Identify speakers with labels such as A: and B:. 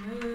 A: Move.